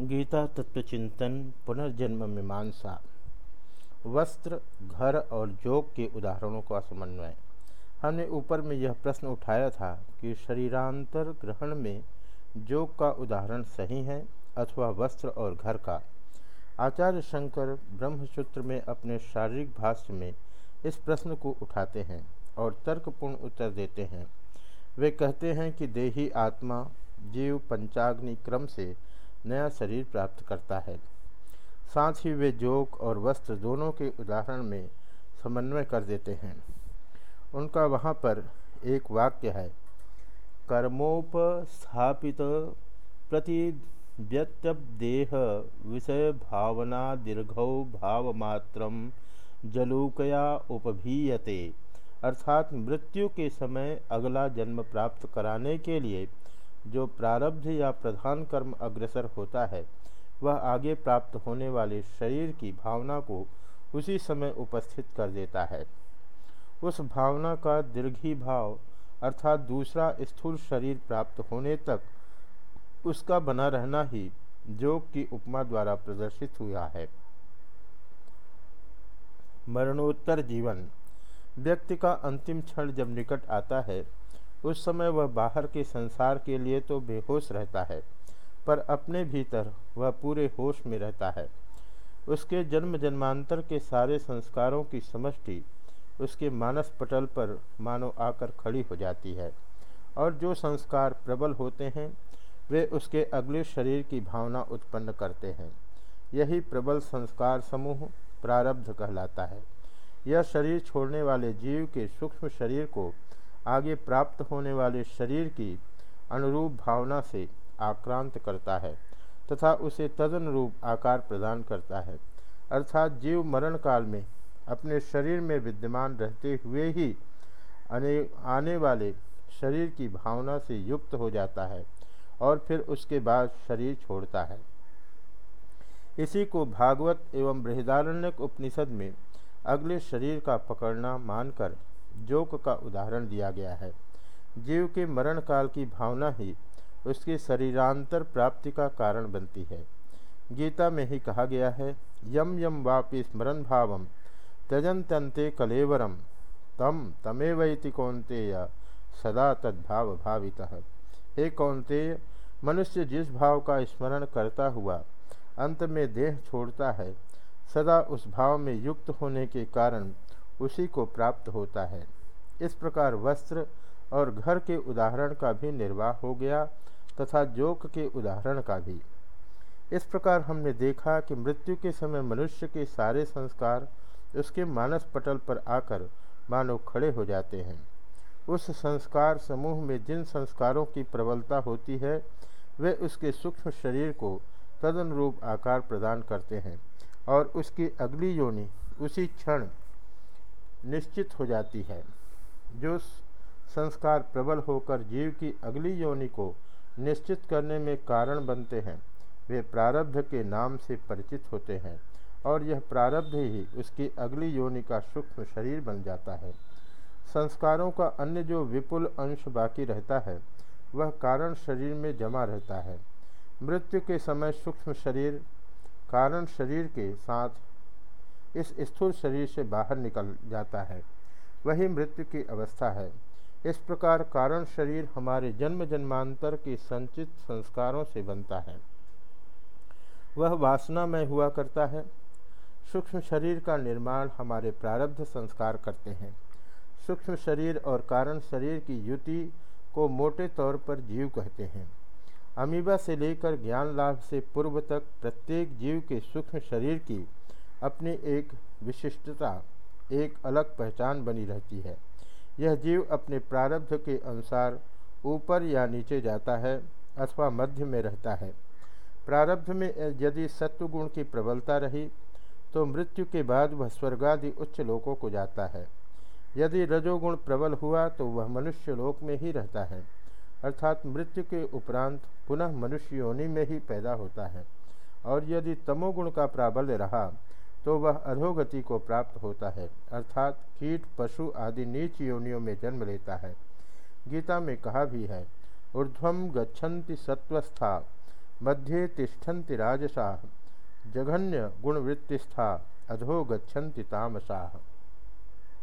गीता तत्वचिंतन पुनर्जन्म मीमांसा। वस्त्र, घर और जोग के उदाहरणों का समन्वय। हमने ऊपर में यह प्रश्न उठाया था कि शरीरांतर ग्रहण में जोग का उदाहरण सही है अथवा वस्त्र और घर का। आचार्य शंकर ब्रह्मसूत्र में अपने शारीरिक भाष्य में इस प्रश्न को उठाते हैं और तर्कपूर्ण उत्तर देते हैं। वे कहते हैं कि देही आत्मा जीव पंचाग्नि क्रम से नया शरीर प्राप्त करता है। साथ ही वे जोक और वस्त्र दोनों के उदाहरण में समन्वय कर देते हैं। उनका वहाँ पर एक वाक्य है, कर्मोपस्थापित प्रति प्रतिव्यत्यदेह विषय भावना दीर्घौ भावमात्र जलूकया उपभीयते। अर्थात मृत्यु के समय अगला जन्म प्राप्त कराने के लिए जो प्रारब्ध या प्रधान कर्म अग्रसर होता है, वह आगे प्राप्त होने वाले शरीर की भावना को उसी समय उपस्थित कर देता है। उस भावना का दीर्घी भाव अर्थात दूसरा स्थूल शरीर प्राप्त होने तक उसका बना रहना ही योग की उपमा द्वारा प्रदर्शित हुआ है। मरणोत्तर जीवन। व्यक्ति का अंतिम क्षण जब निकट आता है उस समय वह बाहर के संसार के लिए तो बेहोश रहता है, पर अपने भीतर वह पूरे होश में रहता है। उसके जन्म जन्मांतर के सारे संस्कारों की समष्टि उसके मानस पटल पर मानो आकर खड़ी हो जाती है, और जो संस्कार प्रबल होते हैं, वे उसके अगले शरीर की भावना उत्पन्न करते हैं। यही प्रबल संस्कार समूह प्रारब्ध कहलाता है। यह शरीर छोड़ने वाले जीव के सूक्ष्म शरीर को आगे प्राप्त होने वाले शरीर की अनुरूप भावना से आक्रांत करता है तथा उसे तदनुरूप आकार प्रदान करता है। अर्थात जीव मरण काल में अपने शरीर में विद्यमान रहते हुए ही आने आने वाले शरीर की भावना से युक्त हो जाता है और फिर उसके बाद शरीर छोड़ता है। इसी को भागवत एवं बृहदारण्यक उपनिषद में अगले शरीर का पकड़ना मानकर जोक का उदाहरण दिया गया है। जीव के मरण काल की भावना ही उसके शरीरांतर प्राप्ति का कारण बनती है। गीता में ही कहा गया है, यम यम वापि स्मरण भावम त्यजंत्यंते कलेवरम, तम तमेवैति कौंतेय सदा तद्भाव भावित। हे कौंतेय मनुष्य जिस भाव का स्मरण करता हुआ अंत में देह छोड़ता है, सदा उस भाव में युक्त होने के कारण उसी को प्राप्त होता है। इस प्रकार वस्त्र और घर के उदाहरण का भी निर्वाह हो गया तथा जोक के उदाहरण का भी। इस प्रकार हमने देखा कि मृत्यु के समय मनुष्य के सारे संस्कार उसके मानस पटल पर आकर मानो खड़े हो जाते हैं। उस संस्कार समूह में जिन संस्कारों की प्रबलता होती है, वे उसके सूक्ष्म शरीर को तदनुरूप आकार प्रदान करते हैं और उसकी अगली योनि उसी क्षण निश्चित हो जाती है। जो संस्कार प्रबल होकर जीव की अगली योनि को निश्चित करने में कारण बनते हैं, वे प्रारब्ध के नाम से परिचित होते हैं और यह प्रारब्ध ही उसकी अगली योनि का सूक्ष्म शरीर बन जाता है। संस्कारों का अन्य जो विपुल अंश बाकी रहता है, वह कारण शरीर में जमा रहता है। मृत्यु के समय सूक्ष्म शरीर, कारण शरीर के साथ इस स्थूल शरीर से बाहर निकल जाता है। वही मृत्यु की अवस्था है। इस प्रकार कारण शरीर हमारे जन्म जन्मांतर के संचित संस्कारों से बनता है। वह वासना में हुआ करता है। सूक्ष्म शरीर का निर्माण हमारे प्रारब्ध संस्कार करते हैं। सूक्ष्म शरीर और कारण शरीर की युति को मोटे तौर पर जीव कहते हैं। अमीबा से लेकर ज्ञान लाभ से पूर्व तक प्रत्येक जीव के सूक्ष्म शरीर की अपनी एक विशिष्टता, एक अलग पहचान बनी रहती है। यह जीव अपने प्रारब्ध के अनुसार ऊपर या नीचे जाता है अथवा मध्य में रहता है। प्रारब्ध में यदि सत्वगुण की प्रबलता रही तो मृत्यु के बाद वह स्वर्गादि उच्च लोकों को जाता है। यदि रजोगुण प्रबल हुआ तो वह मनुष्य लोक में ही रहता है। अर्थात मृत्यु के उपरांत पुनः मनुष्य योनि में ही पैदा होता है। और यदि तमोगुण का प्राबल्य रहा तो वह अधोगति को प्राप्त होता है, अर्थात कीट, पशु आदि नीच योनियों में जन्म लेता है। गीता में कहा भी है ऊर्धम गच्छन्ति सत्वस्था मध्य तिष्ठन्ति राजसा, जघन्य गुणवृत्तिस्था, अधो गच्छन्ति तामसाः।